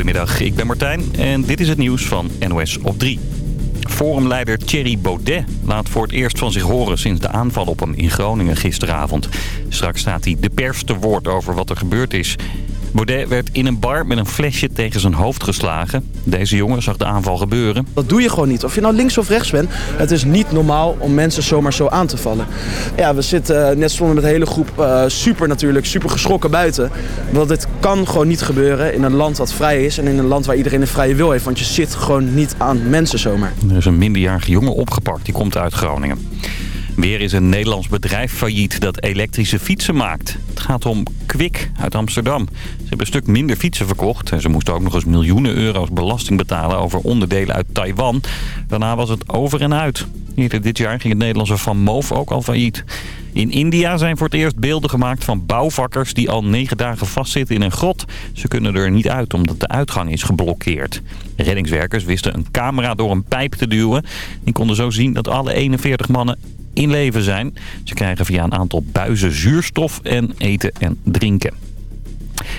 Goedemiddag, ik ben Martijn en dit is het nieuws van NOS op 3. Forumleider Thierry Baudet laat voor het eerst van zich horen sinds de aanval op hem in Groningen gisteravond. Straks staat hij de pers te woord over wat er gebeurd is. Baudet werd in een bar met een flesje tegen zijn hoofd geslagen. Deze jongen zag de aanval gebeuren. Dat doe je gewoon niet. Of je nou links of rechts bent. Het is niet normaal om mensen zomaar zo aan te vallen. Ja, we zitten net stonden met de hele groep uh, super natuurlijk, super geschrokken buiten. Want dit kan gewoon niet gebeuren in een land wat vrij is. En in een land waar iedereen een vrije wil heeft. Want je zit gewoon niet aan mensen zomaar. Er is een minderjarige jongen opgepakt. Die komt uit Groningen. Weer is een Nederlands bedrijf failliet dat elektrische fietsen maakt. Het gaat om Kwik uit Amsterdam. Ze hebben een stuk minder fietsen verkocht. En ze moesten ook nog eens miljoenen euro's belasting betalen over onderdelen uit Taiwan. Daarna was het over en uit. Eerder dit jaar ging het Nederlandse Van Moof ook al failliet. In India zijn voor het eerst beelden gemaakt van bouwvakkers die al negen dagen vastzitten in een grot. Ze kunnen er niet uit omdat de uitgang is geblokkeerd. Reddingswerkers wisten een camera door een pijp te duwen. Die konden zo zien dat alle 41 mannen in leven zijn. Ze krijgen via een aantal buizen zuurstof en eten en drinken.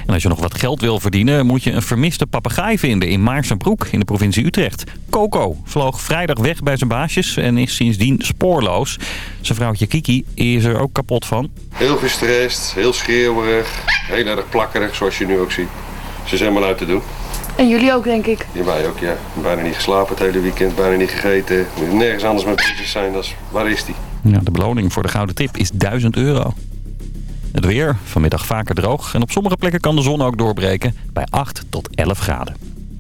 En als je nog wat geld wil verdienen, moet je een vermiste papegaai vinden in Maarsenbroek in de provincie Utrecht. Coco vloog vrijdag weg bij zijn baasjes en is sindsdien spoorloos. Zijn vrouwtje Kiki is er ook kapot van. Heel gestrest, heel schreeuwerig, heel erg plakkerig zoals je nu ook ziet. Ze is helemaal uit te doen. En jullie ook, denk ik? Ja, wij ook, ja. Bijna niet geslapen het hele weekend, bijna niet gegeten. Nergens anders mee bezig zijn dan waar is die? Ja, de beloning voor de gouden tip is 1000 euro. Het weer, vanmiddag vaker droog. En op sommige plekken kan de zon ook doorbreken bij 8 tot 11 graden.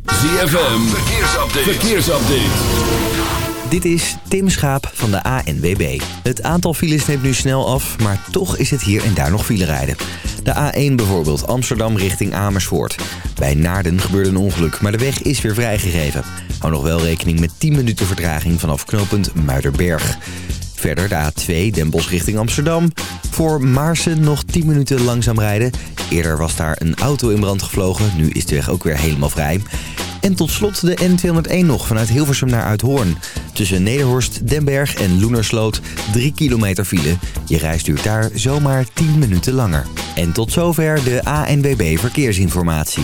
ZFM, verkeersupdate. verkeersupdate. Dit is Tim Schaap van de ANWB. Het aantal files neemt nu snel af, maar toch is het hier en daar nog file rijden. De A1 bijvoorbeeld, Amsterdam richting Amersfoort. Bij Naarden gebeurde een ongeluk, maar de weg is weer vrijgegeven. Hou nog wel rekening met 10 minuten vertraging vanaf knooppunt Muiderberg. Verder de A2 Den Bosch richting Amsterdam. Voor Maarsen nog 10 minuten langzaam rijden. Eerder was daar een auto in brand gevlogen. Nu is de weg ook weer helemaal vrij. En tot slot de N201 nog vanuit Hilversum naar Uithoorn. Tussen Nederhorst, Denberg en Loenersloot 3 kilometer file. Je reis duurt daar zomaar 10 minuten langer. En tot zover de ANWB Verkeersinformatie.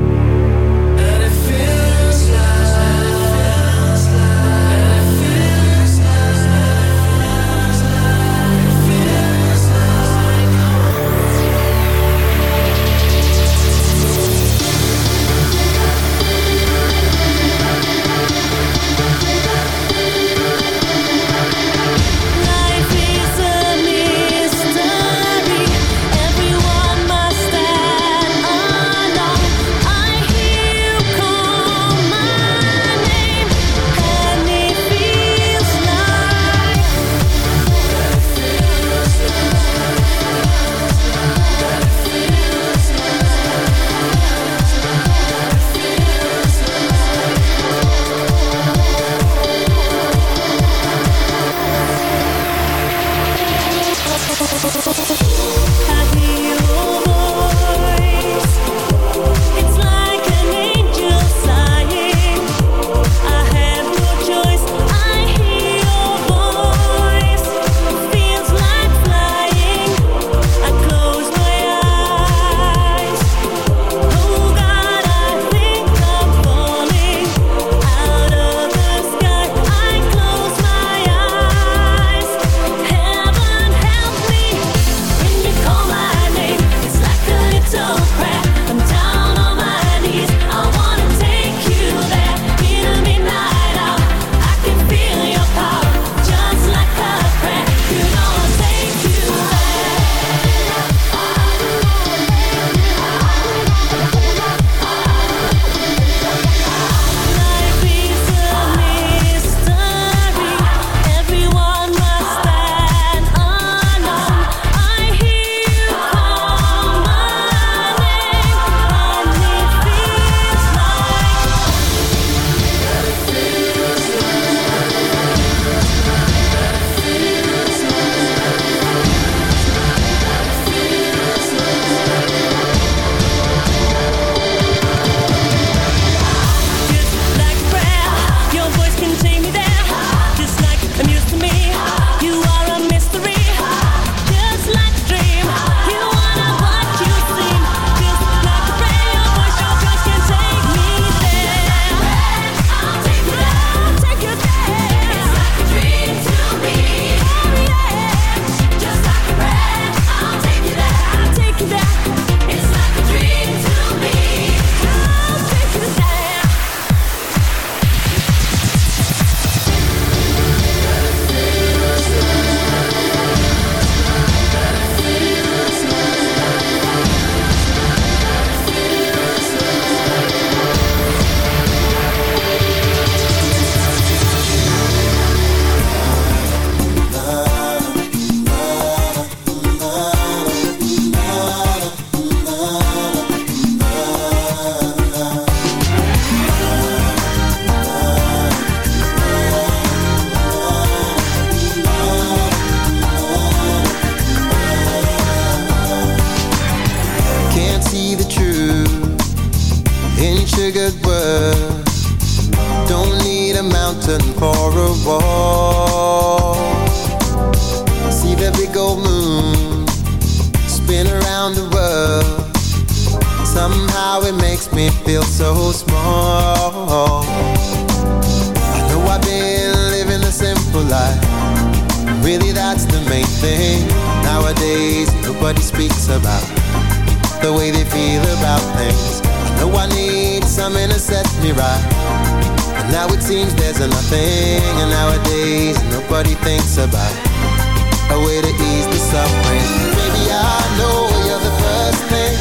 A way to ease the suffering. Maybe I know you're the first thing.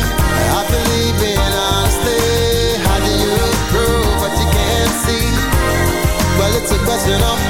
I believe in honestly How do you prove what you can't see? Well, it's a question of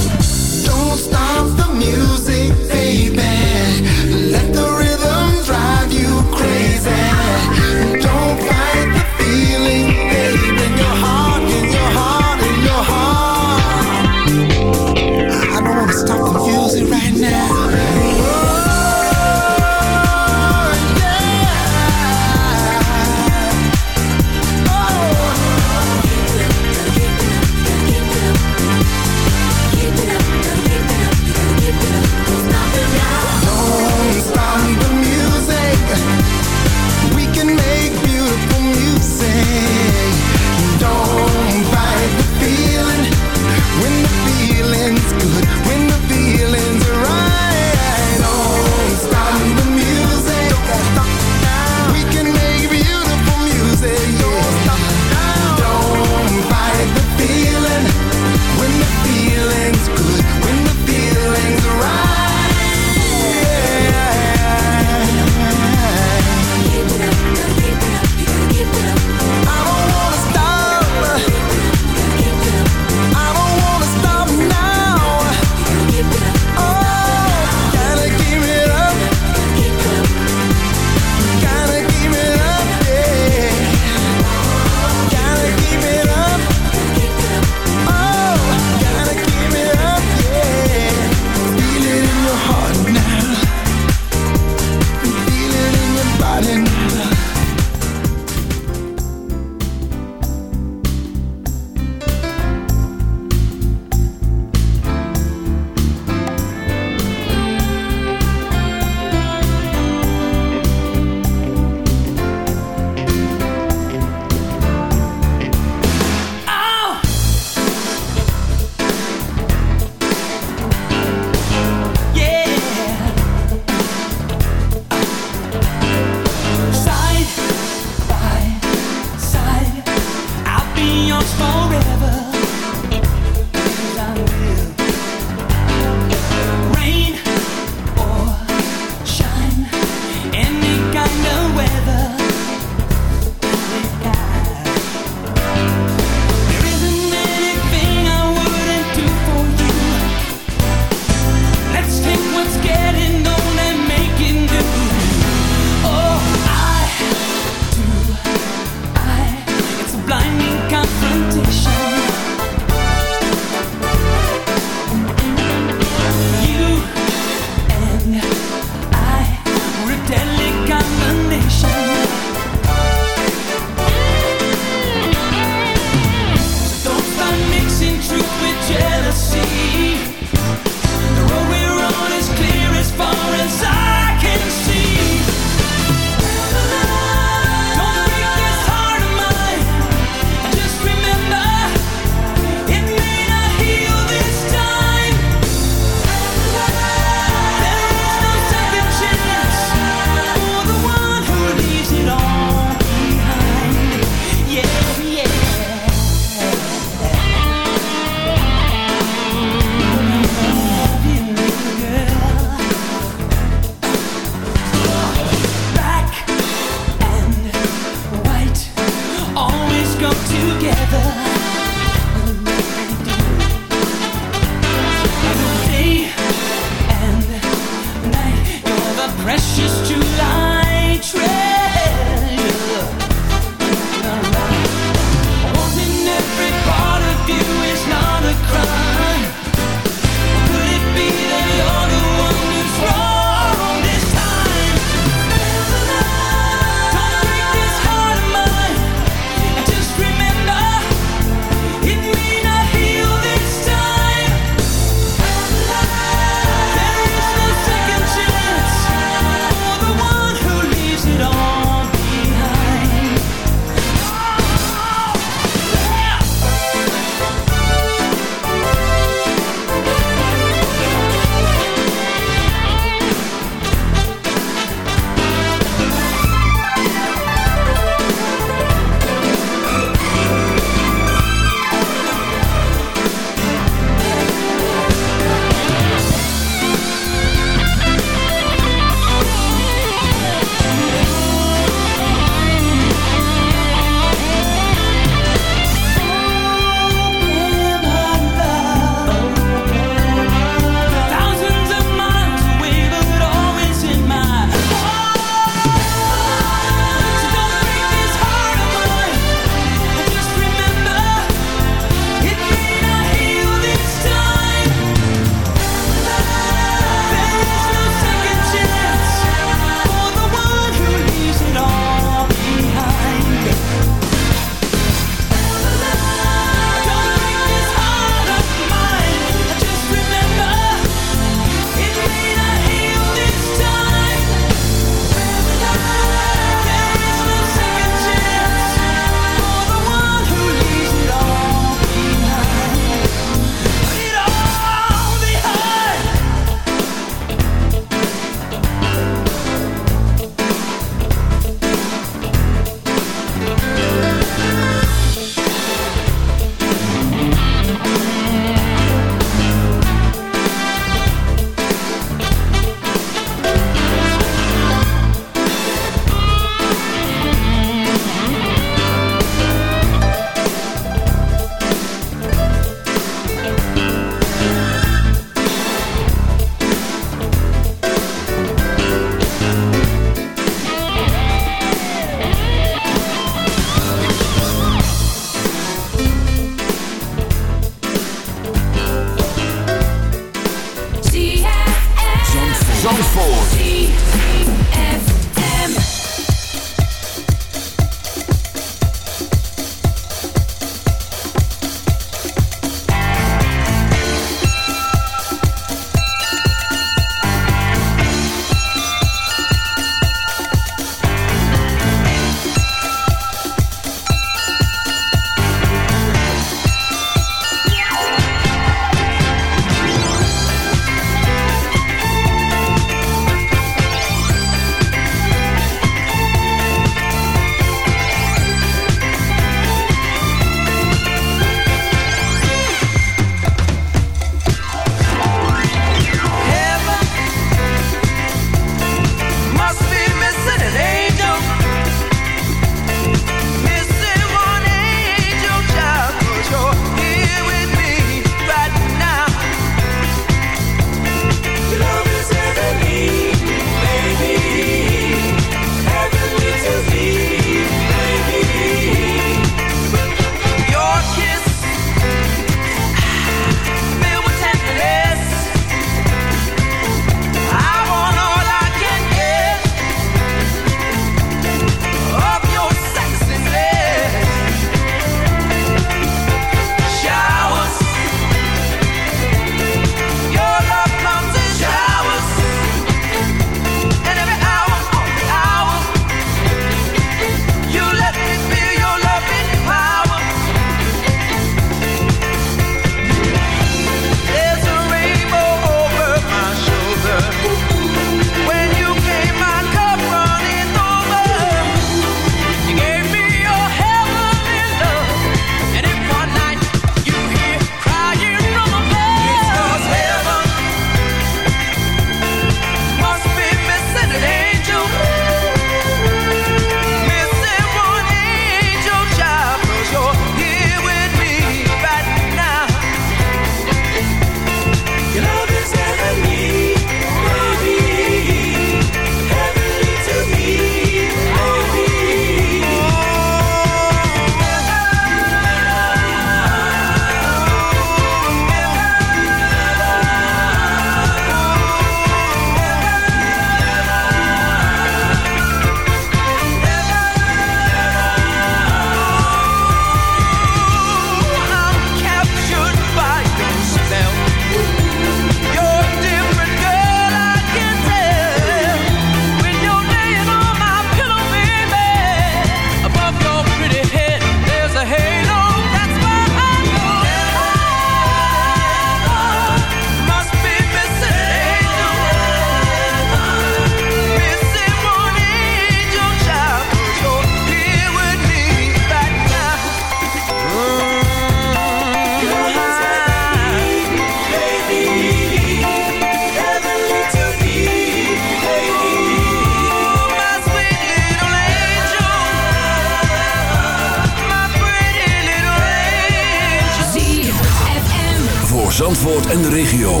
En de regio.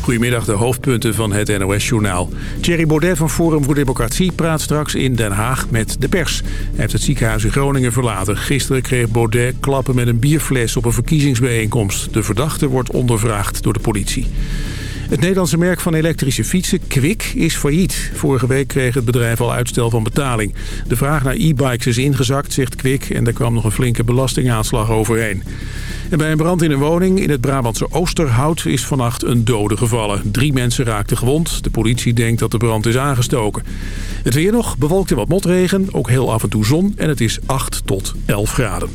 Goedemiddag, de hoofdpunten van het NOS-journaal. Thierry Baudet van Forum voor Democratie praat straks in Den Haag met de pers. Hij heeft het ziekenhuis in Groningen verlaten. Gisteren kreeg Baudet klappen met een bierfles op een verkiezingsbijeenkomst. De verdachte wordt ondervraagd door de politie. Het Nederlandse merk van elektrische fietsen, Kwik, is failliet. Vorige week kreeg het bedrijf al uitstel van betaling. De vraag naar e-bikes is ingezakt, zegt Kwik... en er kwam nog een flinke belastingaanslag overheen. En bij een brand in een woning in het Brabantse Oosterhout is vannacht een dode gevallen. Drie mensen raakten gewond. De politie denkt dat de brand is aangestoken. Het weer nog, bewolkt en wat motregen, ook heel af en toe zon... en het is 8 tot 11 graden.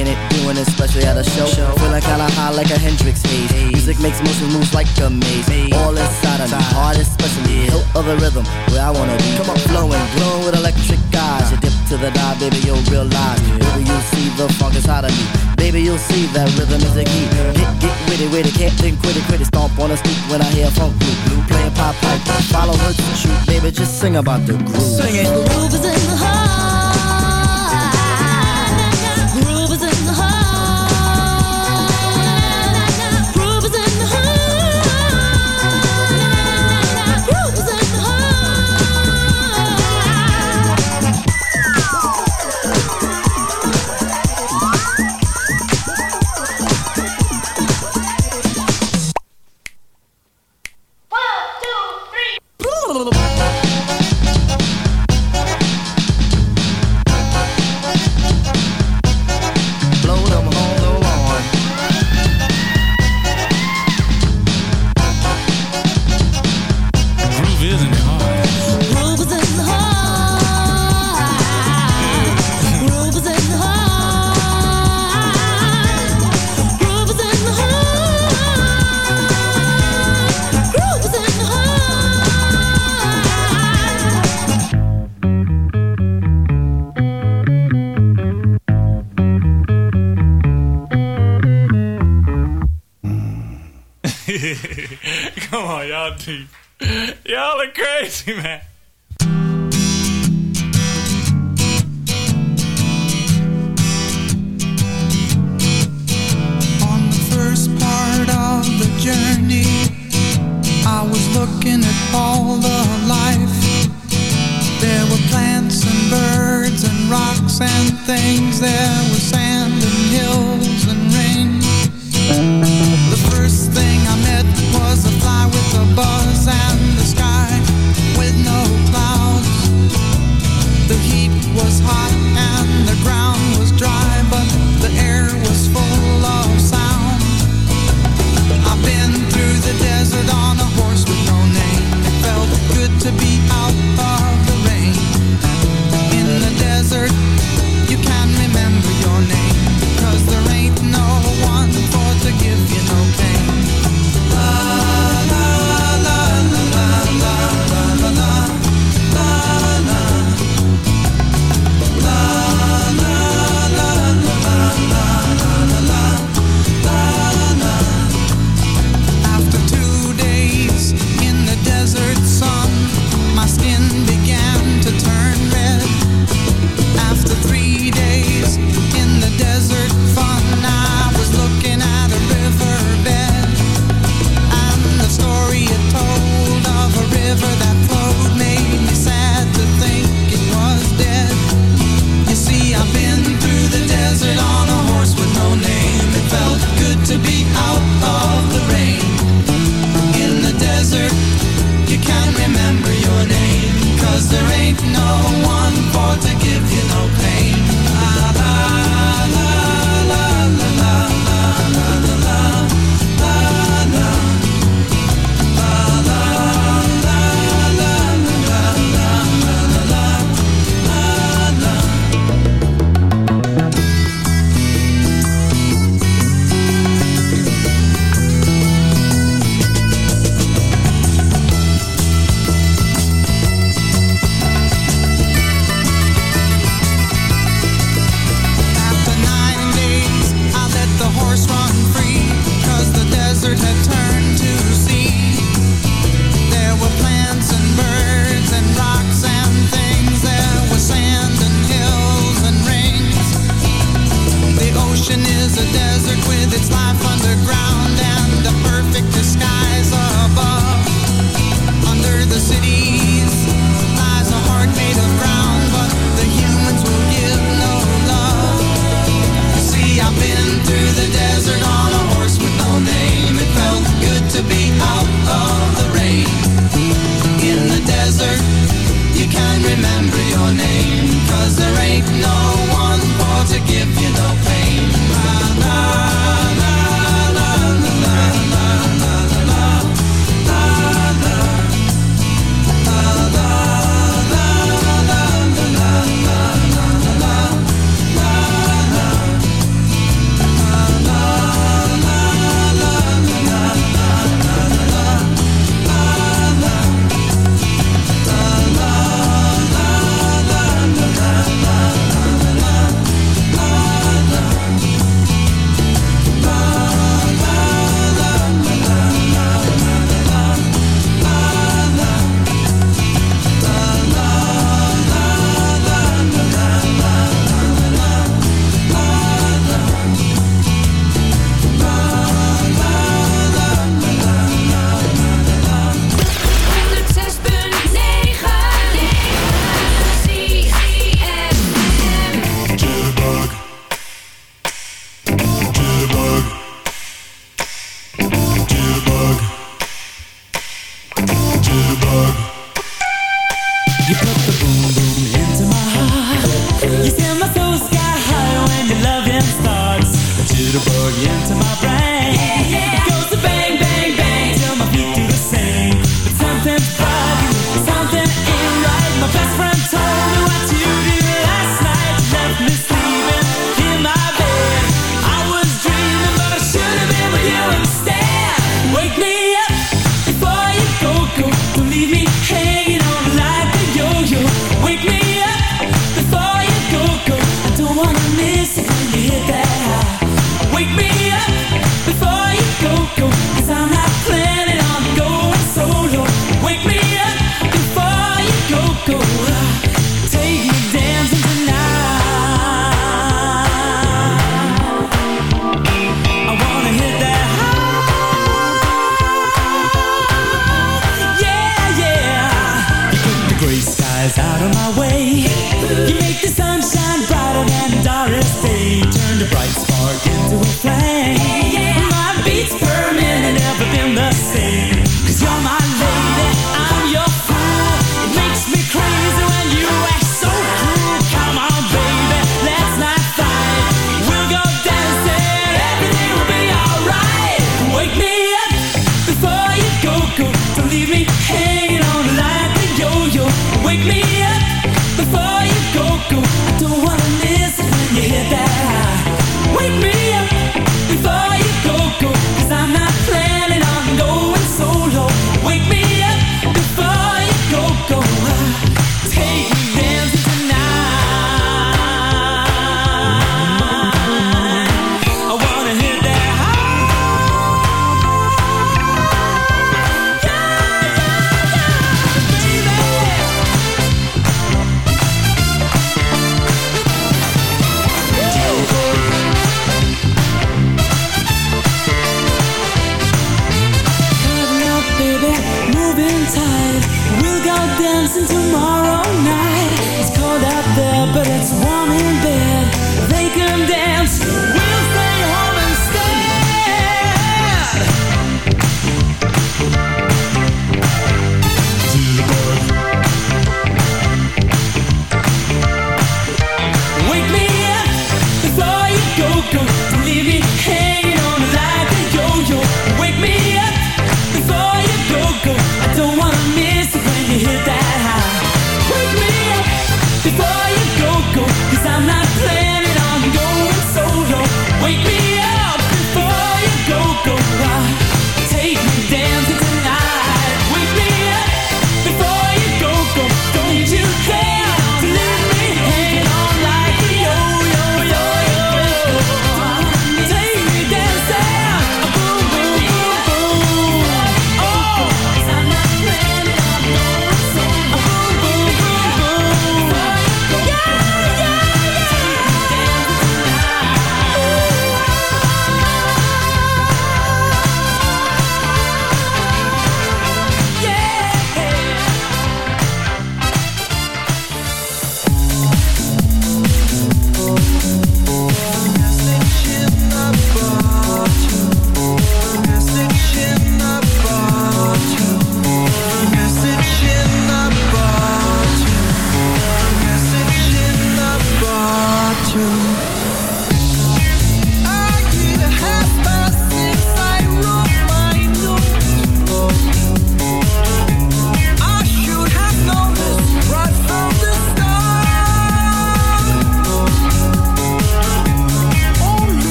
kicking it, doing it, especially at a show. show. Feeling kinda high like a Hendrix haze. Hey. Music makes motion moves like a maze. Hey. All inside of me, heart especially. Yeah. Hilt of the rhythm, where I wanna be. Come on, flowing, glowing with electric eyes. You dip to the dive, baby, you'll realize. Yeah. Baby, you'll see the funk is hot of me. Baby, you'll see that rhythm is a key. Get, get witty, witty, can't think quit it. Stomp on a street when I hear funk blue, blue. Playing pop pipe, follow her to shoot. Baby, just sing about the groove. Sing it. The groove is in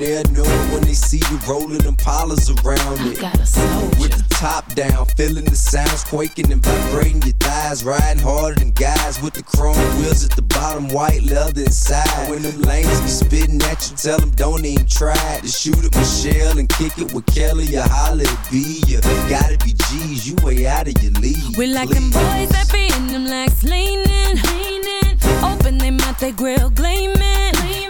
there. Know when they see you rolling them polars around it. With the top down, feeling the sounds quaking and vibrating your thighs. Riding harder than guys with the chrome wheels at the bottom, white leather inside. When them lanes be spitting at you, tell them don't even try to shoot at Michelle and kick it with Kelly or holla at B. You gotta be G's, you way out of your league. We like them boys that be in them legs leaning, leaning. Open they mouth, they grill gleaming, gleaming.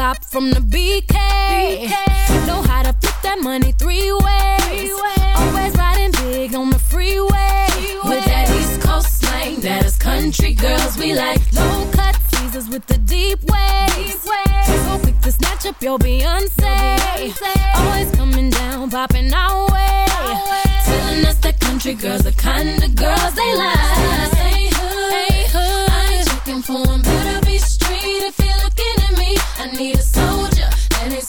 Top from the BK. Know how to flip that money three ways. Always riding big on the freeway. With that East Coast slang, that is country girls we like. Low cut teasers with the deep waves. So quick to snatch up your Beyonce. Always coming down, popping our way. Telling us that country girls the kind of girls they like.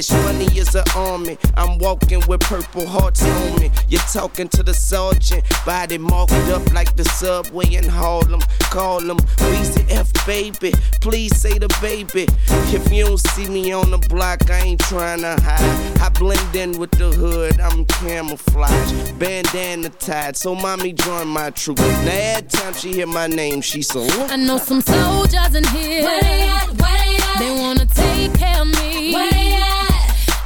Cash money is is the army. I'm walking with purple hearts on me. You're talking to the sergeant, body marked up like the subway in Harlem. Call him Weezy F baby, please say the baby. If you don't see me on the block, I ain't trying to hide. I blend in with the hood, I'm camouflage. Bandana tied, so mommy join my troop. Now every time she hear my name, she salute. I know some soldiers in here. Where they at? Where they at? They wanna take care of me. Where they at?